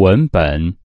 文本。